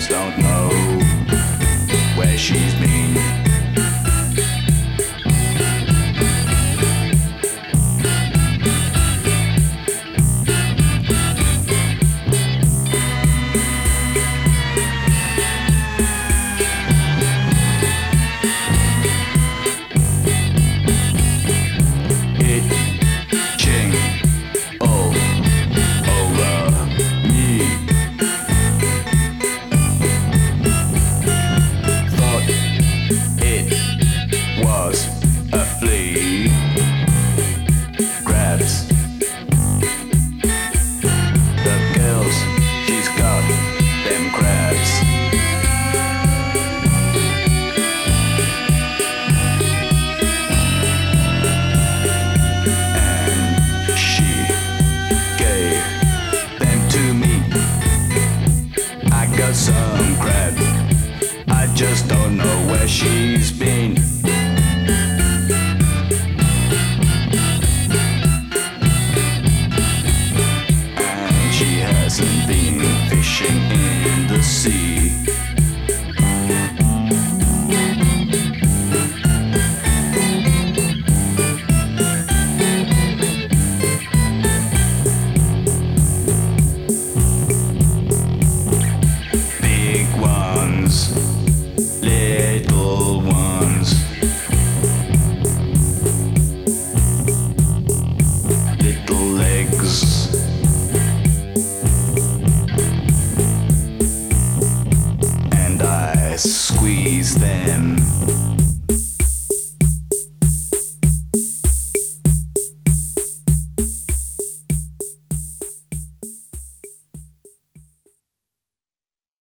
just don't know where she's been. some crap. I just don't know where she's been. And she hasn't been fishing in the sea. Them.